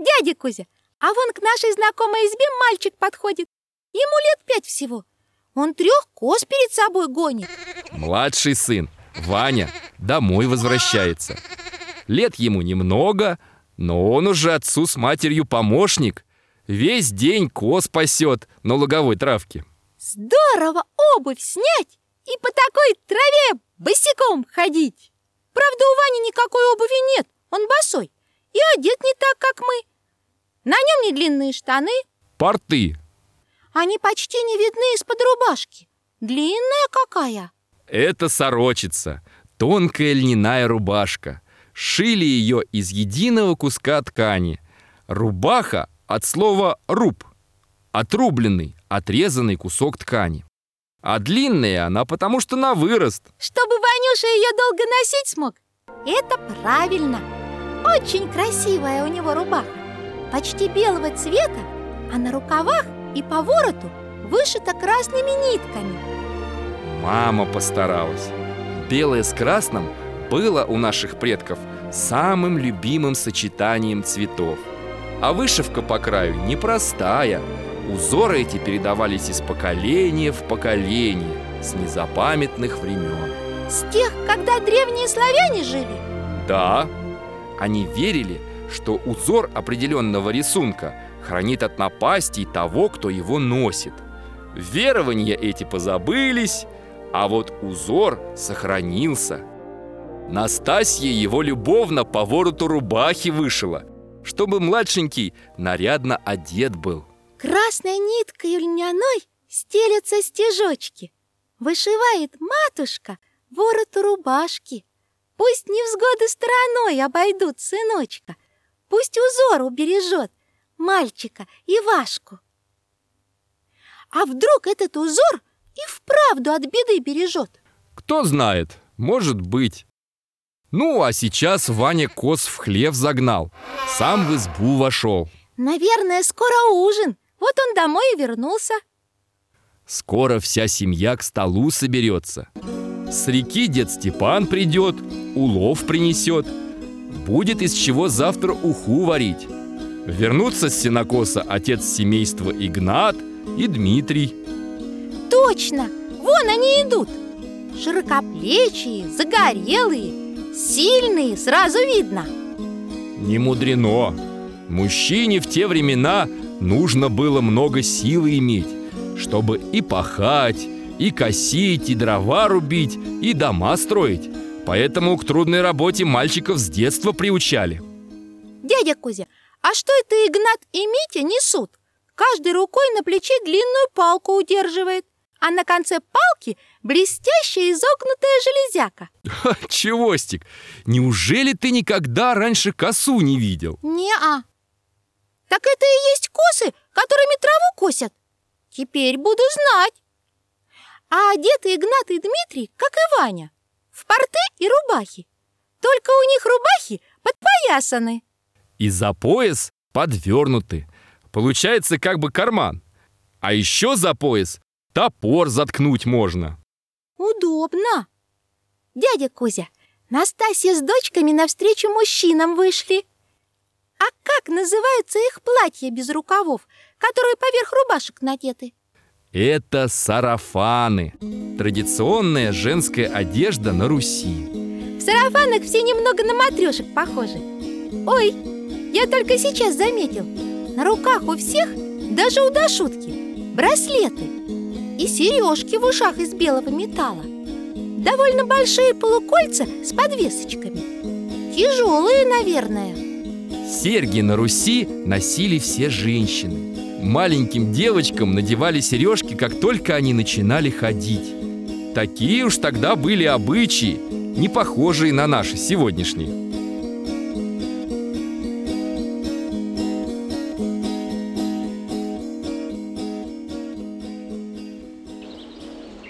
Дядя Кузя, а вон к нашей знакомой избе мальчик подходит. Ему лет пять всего. Он трех коз перед собой гонит. Младший сын, Ваня, домой возвращается. Лет ему немного, но он уже отцу с матерью помощник. Весь день коз пасет на луговой травке. Здорово обувь снять и по такой траве босиком ходить. Правда, у Вани никакой обуви нет, он босой. И одет не так, как мы. На нем не длинные штаны. Порты. Они почти не видны из-под рубашки. Длинная какая. Это сорочица, тонкая льняная рубашка. Шили ее из единого куска ткани. Рубаха от слова «руб». Отрубленный, отрезанный кусок ткани. А длинная она потому что на вырост. Чтобы Ванюша ее долго носить смог. Это правильно. Очень красивая у него рубаха. Почти белого цвета, а на рукавах и по вороту вышита красными нитками. Мама постаралась. Белое с красным было у наших предков самым любимым сочетанием цветов. А вышивка по краю непростая. Узоры эти передавались из поколения в поколение, с незапамятных времен. С тех, когда древние славяне жили? Да, они верили, что узор определенного рисунка хранит от напастей того, кто его носит. Верования эти позабылись, а вот узор сохранился. Настасья его любовно по вороту рубахи вышила, чтобы младшенький нарядно одет был. Красной ниткой льняной стелятся стежочки. Вышивает матушка вороту рубашки. Пусть невзгоды стороной обойдут сыночка, Пусть узор убережет мальчика Ивашку. А вдруг этот узор и вправду от беды бережет? Кто знает, может быть. Ну, а сейчас Ваня коз в хлев загнал, сам в избу вошел. Наверное, скоро ужин. Вот он домой и вернулся. Скоро вся семья к столу соберется. С реки дед Степан придет, улов принесет. Будет из чего завтра уху варить. Вернутся с сенокоса отец семейства Игнат и Дмитрий. Точно! Вон они идут! Широкоплечие, загорелые, сильные, сразу видно. Не мудрено. Мужчине в те времена нужно было много силы иметь, чтобы и пахать, и косить, и дрова рубить, и дома строить. Поэтому к трудной работе мальчиков с детства приучали. Дядя Кузя, а что это Игнат и Митя несут? Каждой рукой на плече длинную палку удерживает, а на конце палки блестящая изогнутая железяка. Чевостик, неужели ты никогда раньше косу не видел? Не-а. Так это и есть косы, которыми траву косят. Теперь буду знать. А одеты Игнат и Дмитрий, как и Ваня, в порты и рубахи. Только у них рубахи подпоясаны. И за пояс подвернуты. Получается как бы карман. А еще за пояс топор заткнуть можно. Удобно. Дядя Кузя, Настасья с дочками навстречу мужчинам вышли. А как называются их платья без рукавов, которые поверх рубашек надеты? Это сарафаны. Традиционная женская одежда на Руси. В сарафанах все немного на матрешек похожи. Ой, я только сейчас заметил. На руках у всех, даже у Дашутки, браслеты и сережки в ушах из белого металла. Довольно большие полукольца с подвесочками. Тяжелые, наверное. Серьги на Руси носили все женщины. Маленьким девочкам надевали сережки, как только они начинали ходить. Такие уж тогда были обычаи, не похожие на наши сегодняшние.